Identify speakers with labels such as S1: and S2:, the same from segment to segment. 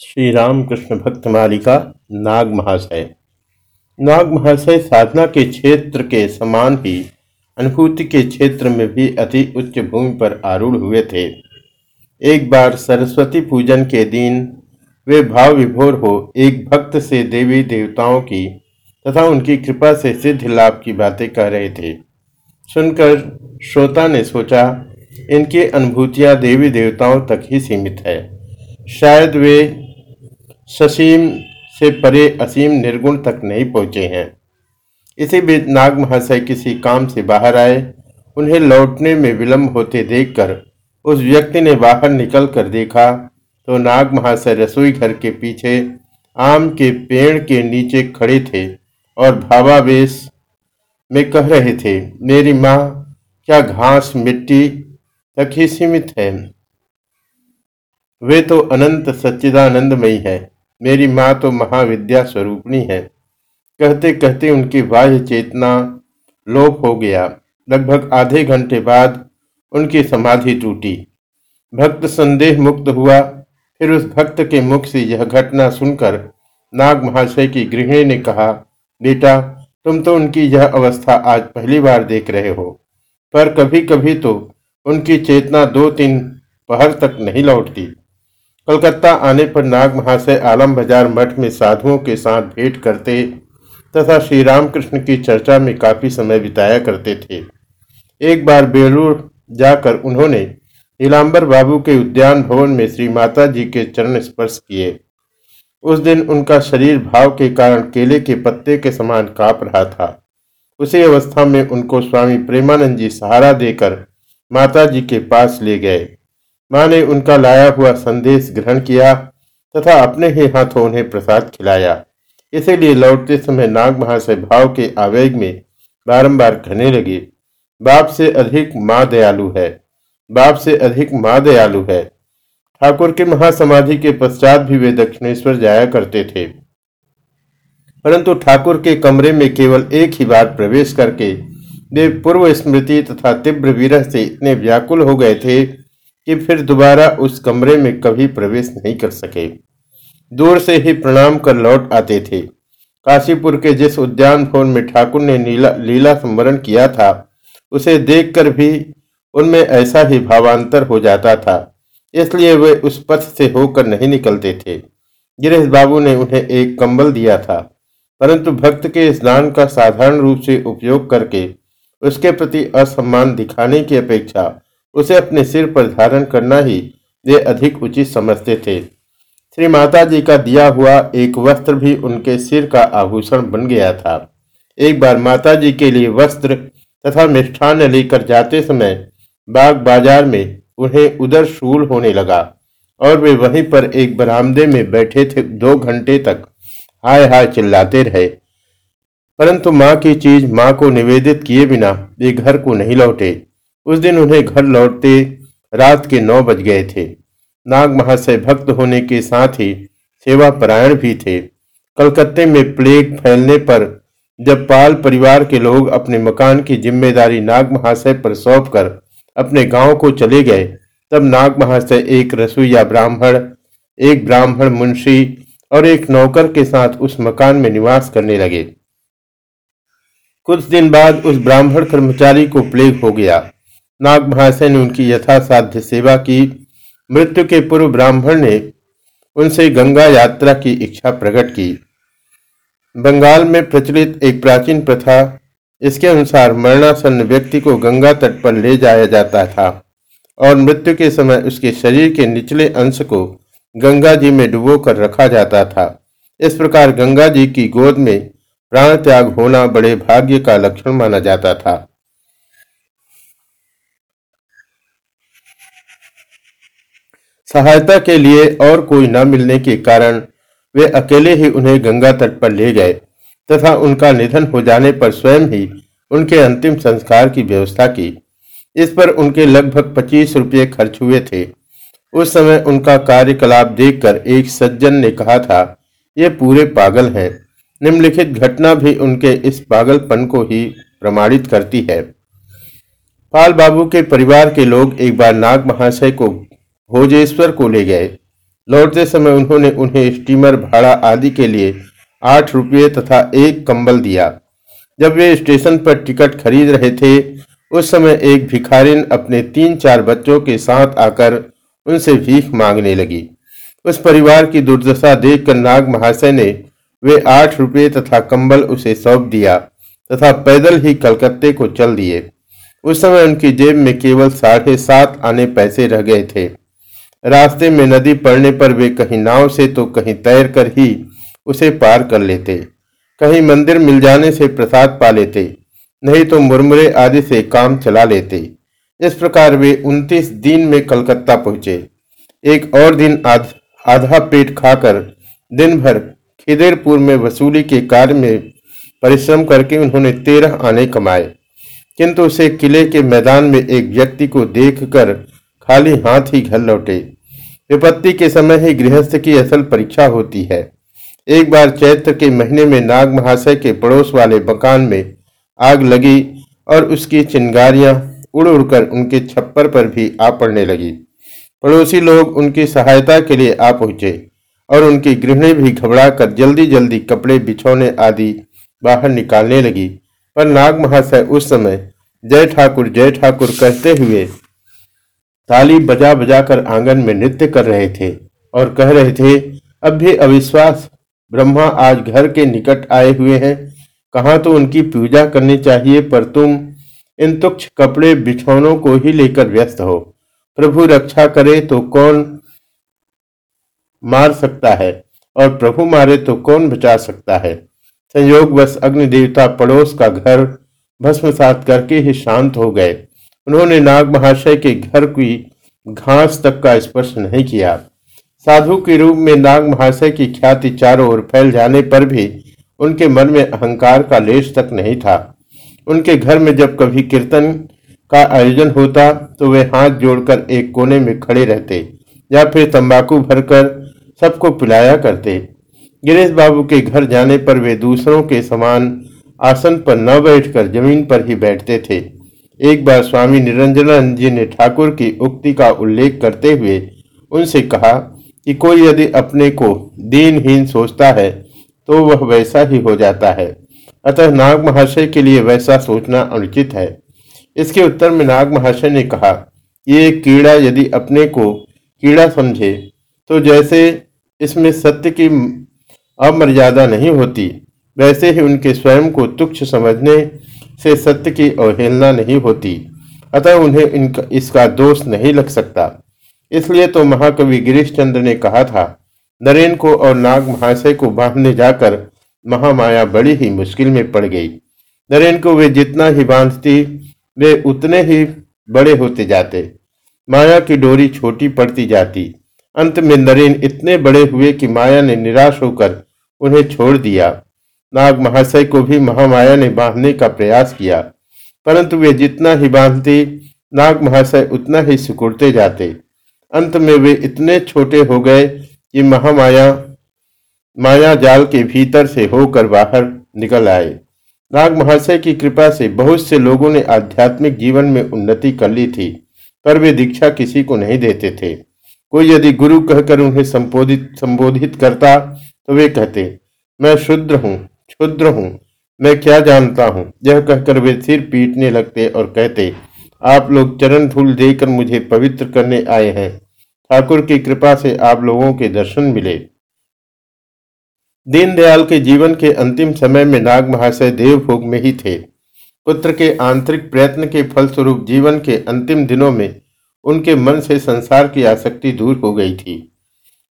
S1: श्री रामकृष्ण भक्त मालिका नाग महाशय। नाग महाशय साधना के क्षेत्र के समान ही अनुभूति के क्षेत्र में भी अति उच्च भूमि पर आरूढ़ हुए थे। एक बार सरस्वती पूजन के दिन वे भाव विभोर हो एक भक्त से देवी देवताओं की तथा उनकी कृपा से सिद्ध लाभ की बातें कह रहे थे। सुनकर श्रोता ने सोचा, इनकी अनुभूतियाँ देवी देवताओं तक ही सीमित है। शायद वे ससीम से परे असीम निर्गुण तक नहीं पहुँचे हैं। इसी बीच नाग महाशय किसी काम से बाहर आए। उन्हें लौटने में विलंब होते देखकर उस व्यक्ति ने बाहर निकल कर देखा तो नाग महाशय रसोई घर के पीछे आम के पेड़ के नीचे खड़े थे और भावावेश में कह रहे थे, मेरी माँ, क्या घास मिट्टी तक ही सीमित है? वे तो अनंत सच्चिदानंदमयी है। मेरी माँ तो महाविद्या स्वरूपणी है। कहते कहते उनकी बाह्य चेतना लोप हो गया। लगभग आधे घंटे बाद उनकी समाधि टूटी। भक्त संदेह मुक्त हुआ। फिर उस भक्त के मुख से यह घटना सुनकर नाग महाशय की गृहिणी ने कहा, बेटा, तुम तो उनकी यह अवस्था आज पहली बार देख रहे हो। पर कभी कभी तो उनकी चेतना दो तीन पहर तक नहीं लौटती। कलकत्ता आने पर नाग महाशय आलम बाज़ार मठ में साधुओं के साथ भेंट करते तथा श्री रामकृष्ण की चर्चा में काफ़ी समय बिताया करते थे। एक बार बेलूर जाकर उन्होंने नीलांबर बाबू के उद्यान भवन में श्री माता जी के चरण स्पर्श किए। उस दिन उनका शरीर भाव के कारण केले के पत्ते के समान काँप रहा था। उसी अवस्था में उनको स्वामी प्रेमानंद जी सहारा देकर माता जी के पास ले गए। माँ ने उनका लाया हुआ संदेश ग्रहण किया तथा अपने ही हाथों उन्हें प्रसाद खिलाया। इसीलिए लौटते समय नाग महाशय भाव के आवेग में बारंबार कहने लगे, बाप से अधिक माँ दयालु है, बाप से अधिक माँ दयालु है। ठाकुर के महासमाधि के पश्चात भी वे दक्षिणेश्वर जाया करते थे। परंतु ठाकुर के कमरे में केवल एक ही बार प्रवेश करके वे पूर्व स्मृति तथा तीव्र विरह से इतने व्याकुल हो गए थे कि फिर दोबारा उस कमरे में कभी प्रवेश नहीं कर सके। दूर से ही प्रणाम कर लौट आते थे। काशीपुर के जिस उद्यान भवन में ठाकुर ने नीला, लीला संवरण किया था, उसे देखकर भी उनमें ऐसा ही भावांतर हो जाता था। इसलिए वे उस पथ से होकर नहीं निकलते थे। गिरीश बाबू ने उन्हें एक कंबल दिया था, परंतु भक्त के स्नान का साधारण रूप से उपयोग करके उसके प्रति असम्मान दिखाने की अपेक्षा उसे अपने सिर पर धारण करना ही वे अधिक उचित समझते थे। श्री माता जी का दिया हुआ एक वस्त्र भी उनके सिर का आभूषण बन गया था। एक बार माता जी के लिए वस्त्र तथा मिष्ठान लेकर जाते समय बाग बाज़ार में उन्हें उधर शूल होने लगा और वे वहीं पर एक बरामदे में बैठे थे दो घंटे तक। हाय हाय चिल्लाते रहे। परंतु माँ की चीज़ माँ को निवेदित किए बिना वे घर को नहीं लौटे। उस दिन उन्हें घर लौटते रात के नौ बज गए थे। नाग महाशय भक्त होने के साथ ही सेवा परायण भी थे। कलकत्ते में प्लेग फैलने पर जब पाल परिवार के लोग अपने मकान की ज़िम्मेदारी नाग महाशय पर सौंप कर अपने गाँव को चले गए, तब नाग महाशय एक रसोईया ब्राह्मण, एक ब्राह्मण मुंशी और एक नौकर के साथ उस मकान में निवास करने लगे। कुछ दिन बाद उस ब्राह्मण कर्मचारी को प्लेग हो गया। नाग महाशय ने उनकी यथासाध्य सेवा की। मृत्यु के पूर्व ब्राह्मण ने उनसे गंगा यात्रा की इच्छा प्रकट की। बंगाल में प्रचलित एक प्राचीन प्रथा, इसके अनुसार मरणासन्न व्यक्ति को गंगा तट पर ले जाया जाता था और मृत्यु के समय उसके शरीर के निचले अंश को गंगा जी में डुबो कर रखा जाता था। इस प्रकार गंगा जी की गोद में प्राण त्याग होना बड़े भाग्य का लक्षण माना जाता था। सहायता के लिए और कोई न मिलने के कारण वे अकेले ही उन्हें गंगा तट पर ले गए, तथा उनका निधन हो जाने पर स्वयं ही उनके अंतिम संस्कार की व्यवस्था की। इस पर उनके लगभग पच्चीस रुपये खर्च हुए थे। उस समय उनका कार्यकलाप देखकर एक सज्जन ने कहा था, ये पूरे पागल हैं। निम्नलिखित घटना भी उनके इस पागलपन को ही प्रमाणित करती है। पाल बाबू के परिवार के लोग एक बार नाग महाशय को भोजेश्वर को ले गए। लौटते समय उन्होंने उन्हें स्टीमर, भाड़ा आदि के लिए आठ रुपये तथा एक कंबल दिया। जब वे स्टेशन पर टिकट खरीद रहे थे, उस समय एक भिखारिन अपने तीन चार बच्चों के साथ आकर उनसे भीख मांगने लगी। उस परिवार की दुर्दशा देखकर नाग महाशय ने वे आठ रुपये तथा कंबल उसे सौंप दिया तथा पैदल ही कलकत्ते को चल दिए। उस समय उनकी जेब में केवल साढ़े सात आने पैसे रह गए थे। रास्ते में नदी पड़ने पर वे कहीं नाव से तो कहीं तैर कर ही उसे पार कर लेते। कहीं मंदिर मिल जाने से प्रसाद पा लेते नहीं तो मुरमुरे आदि से काम चला लेते। इस प्रकार वे उनतीस दिन में कलकत्ता पहुँचे। एक और दिन आध, आधा पेट खाकर दिन भर खिदेरपुर में वसूली के कार्य में परिश्रम करके उन्होंने तेरह आने कमाए। किंतु उसे किले के मैदान में एक व्यक्ति को देखकर खाली हाथ ही घर लौटे। विपत्ति के समय ही गृहस्थ की असल परीक्षा होती है। एक बार चैत्र के महीने में नाग महाशय के पड़ोस वाले मकान में आग लगी और उसकी चिंगारियाँ उड़ उड़कर उनके छप्पर पर भी आ पड़ने लगी। पड़ोसी लोग उनकी सहायता के लिए आ पहुँचे और उनकी गृहिणी भी घबराकर जल्दी जल्दी कपड़े बिछौने आदि बाहर निकालने लगी। पर नाग महाशय उस समय जय ठाकुर जय ठाकुर कहते हुए ताली बजा बजा कर आँगन में नृत्य कर रहे थे और कह रहे थे, अब भी अविश्वास ब्रह्मा आज घर के निकट आए हुए हैं। कहा तो उनकी पूजा करनी चाहिए, पर तुम इन तुक्ष कपड़े बिछौनों को ही लेकर व्यस्त हो। प्रभु रक्षा करे तो कौन मार सकता है और प्रभु मारे तो कौन बचा सकता है? संयोग बस अग्नि देवता पड़ोस का घर भस्मसात करके ही शांत हो गए। उन्होंने नाग महाशय के घर की घास तक का स्पर्श नहीं किया। साधु के रूप में नाग महाशय की ख्याति चारों ओर फैल जाने पर भी उनके मन में अहंकार का लेश तक नहीं था। उनके घर में जब कभी कीर्तन का आयोजन होता तो वे हाथ जोड़कर एक कोने में खड़े रहते या फिर तंबाकू भरकर सबको पिलाया करते। गिरीश बाबू के घर जाने पर वे दूसरों के समान आसन पर न बैठकर ज़मीन पर ही बैठते थे। एक बार स्वामी निरंजनानंद जी ने ठाकुर की उक्ति का उल्लेख करते हुए उनसे कहा कि कोई यदि अपने को दीनहीन सोचता है तो वह वैसा ही हो जाता है। अतः नाग महाशय के लिए वैसा सोचना अनुचित है। इसके उत्तर में नाग महाशय ने कहा, ये कीड़ा यदि अपने को कीड़ा समझे तो जैसे इसमें सत्य की अमर्यादा नहीं होती। वैसे ही उनके स्वयं को तुक्ष समझने से सत्य की अवहेलना नहीं होती, अतः उन्हें इनका, इसका दोष नहीं लग सकता। इसलिए तो महाकवि गिरीश चंद्र ने कहा था, नरेन को और नाग महाशय को बांधने जाकर महामाया बड़ी ही मुश्किल में पड़ गई। नरेन को वे जितना ही बांधती, वे उतने ही बड़े होते जाते। माया की डोरी छोटी पड़ती जाती। अंत में नरेन इतने बड़े हुए कि माया ने निराश होकर उन्हें छोड़ दिया। नाग महाशय को भी महामाया ने बांधने का प्रयास किया। परंतु वे जितना ही बांधते, नाग महाशय उतना ही सिकुड़ते जाते। अंत में वे इतने छोटे हो गए कि महामाया, माया जाल के भीतर से होकर बाहर निकल आए। नाग महाशय की कृपा से बहुत से लोगों ने आध्यात्मिक जीवन में उन्नति कर ली थी, पर वे दीक्षा किसी को नहीं देते थे। कोई यदि गुरु कहकर उन्हें संबोधित संबोधित करता तो वे कहते, मैं शुद्र हूँ, क्षुद्र हूँ, मैं क्या जानता हूँ? यह कहकर वे सिर पीटने लगते और कहते, आप लोग चरण धूल देकर मुझे पवित्र करने आए हैं। ठाकुर की कृपा से आप लोगों के दर्शन मिले। दीनदयाल के जीवन के अंतिम समय में नाग महाशय देवभोग में ही थे। पुत्र के आंतरिक प्रयत्न के फलस्वरूप जीवन के अंतिम दिनों में उनके मन से संसार की आसक्ति दूर हो गई थी।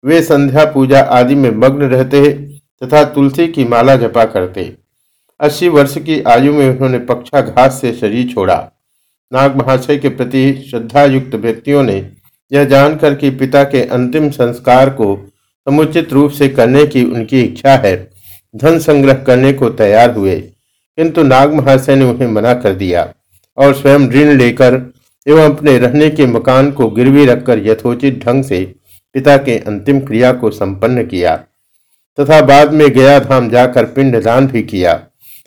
S1: वे संध्या पूजा आदि में मग्न रहते तथा तुलसी की माला जपा करते अस्सी वर्ष की आयु में उन्होंने पक्षाघात से शरीर छोड़ा। नाग महाशय के प्रति श्रद्धायुक्त व्यक्तियों ने यह जानकर कि पिता के अंतिम संस्कार को समुचित रूप से करने की उनकी इच्छा है, धन संग्रह करने को तैयार हुए। किंतु नाग महाशय ने उन्हें मना कर दिया और स्वयं ऋण लेकर एवं अपने रहने के मकान को गिरवी रखकर यथोचित ढंग से पिता के अंतिम क्रिया को संपन्न किया, तथा बाद में गया धाम जाकर पिंडदान भी किया।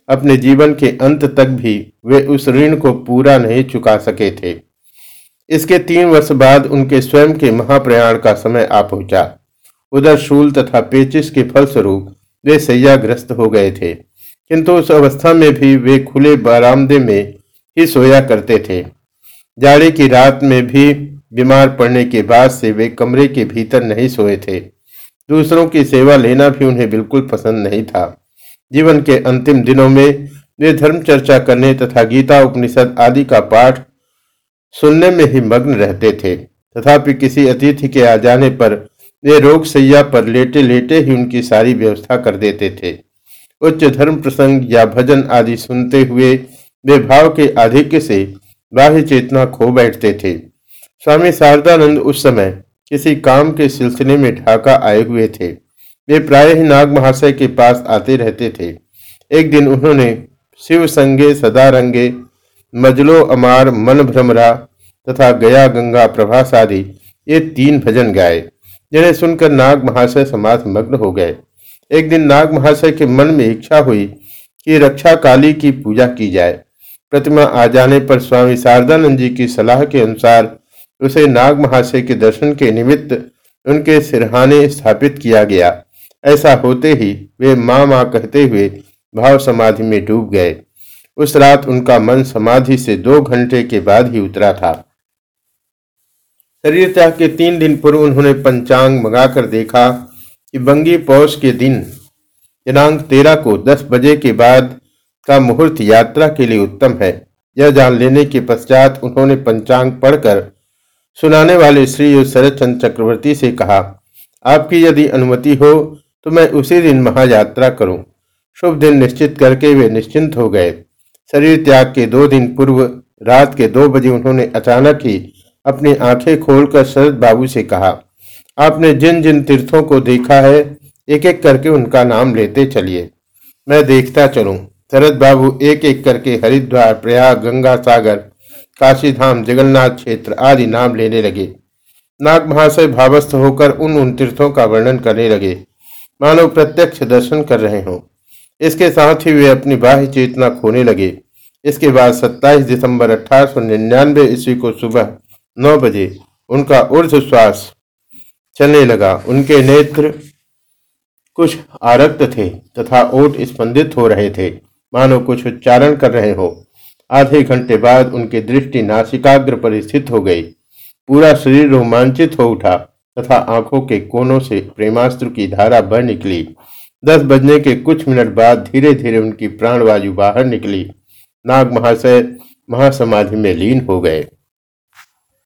S1: अपने जीवन के अंत तक भी वे उस ऋण को पूरा नहीं चुका सके थे। इसके तीन वर्ष बाद उनके स्वयं के महाप्रयाण का समय आ पहुँचा। उधर शूल तथा पेचिस के फलस्वरूप वे सैयाग्रस्त हो गए थे। किंतु उस अवस्था में भी वे खुले बरामदे में ही सोया करते थे। जाड़े की रात में भी बीमार पड़ने के बाद से वे कमरे के भीतर नहीं सोए थे। दूसरों की सेवा लेना भी उन्हें बिल्कुल पसंद नहीं था। जीवन के अंतिम दिनों में वे धर्म चर्चा करने तथा गीता, उपनिषद आदि का पाठ सुनने में ही मग्न रहते थे। तथापि किसी अतिथि के आ जाने पर वे रोग सैया पर लेटे लेटे ही उनकी सारी व्यवस्था कर देते थे। उच्च धर्म प्रसंग या भजन आदि सुनते हुए वे भाव के आधिक्य से बाह्य चेतना खो बैठते थे। स्वामी शारदानंद उस समय किसी काम के सिलसिले में ढाका आए हुए थे। वे प्राय ही नाग महाशय के पास आते रहते थे। एक दिन उन्होंने शिव संगे, सदा रंगे, मजलो, अमार, मन भ्रमरा तथा गया, गंगा, प्रभास आदि ये तीन भजन गाए, जिन्हें सुनकर नाग महाशय समाज मग्न हो गए। एक दिन नाग महाशय के मन में इच्छा हुई कि रक्षा काली की पूजा की जाए। प्रतिमा आ जाने पर स्वामी शारदानंद जी की सलाह के अनुसार उसे नाग महाशय के दर्शन के निमित्त उनके सिरहाने स्थापित किया गया। ऐसा होते ही वे माँ माँ कहते हुए भाव समाधि में डूब गए। उस रात उनका मन समाधि से दो घंटे के बाद ही उतरा था। शरीर त्याग के तीन दिन पूर्व उन्होंने पंचांग मंगाकर देखा कि बंगी पौष के दिन दिनांक तेरह को दस बजे के बाद का मुहूर्त यात्रा के लिए उत्तम है। यह जान लेने के पश्चात उन्होंने पंचांग पढ़कर सुनाने वाले श्री शरद चंद्र चक्रवर्ती से कहा, आपकी यदि अनुमति हो तो मैं उसी दिन महायात्रा करूँ। शुभ दिन निश्चित करके वे निश्चिंत हो गए। शरीर त्याग के दो दिन पूर्व, रात के दो बजे उन्होंने अचानक ही अपनी आँखें खोलकर शरद बाबू से कहा, आपने जिन जिन तीर्थों को देखा है एक एक करके उनका नाम लेते चलिए। मैं देखता चलूँ। शरद बाबू एक एक करके हरिद्वार, प्रयाग, गंगा सागर काशीधाम, जगन्नाथ क्षेत्र आदि नाम लेने लगे। नाग महाशय भावस्थ होकर उन उन तीर्थों का वर्णन करने लगे। मानो प्रत्यक्ष दर्शन कर रहे हों। इसके साथ ही वे अपनी बाह्य चेतना खोने लगे। इसके बाद 27 दिसंबर अठारह सौ निन्यानवे ईस्वी को सुबह नौ बजे उनका ऊर्ध श्वास चलने लगा। उनके नेत्र कुछ आरक्त थे तथा ओट स्पंदित हो रहे थे। मानो कुछ उच्चारण कर रहे हो। आधे घंटे बाद उनकी दृष्टि नासिकाग्र पर स्थित हो गई। पूरा शरीर रोमांचित हो उठा तथा आँखों के कोनों से प्रेमास्त्र की धारा बह निकली। दस बजने के कुछ मिनट बाद धीरे धीरे उनकी प्राणवायु बाहर निकली। नाग महाशय महासमाधि में लीन हो गए।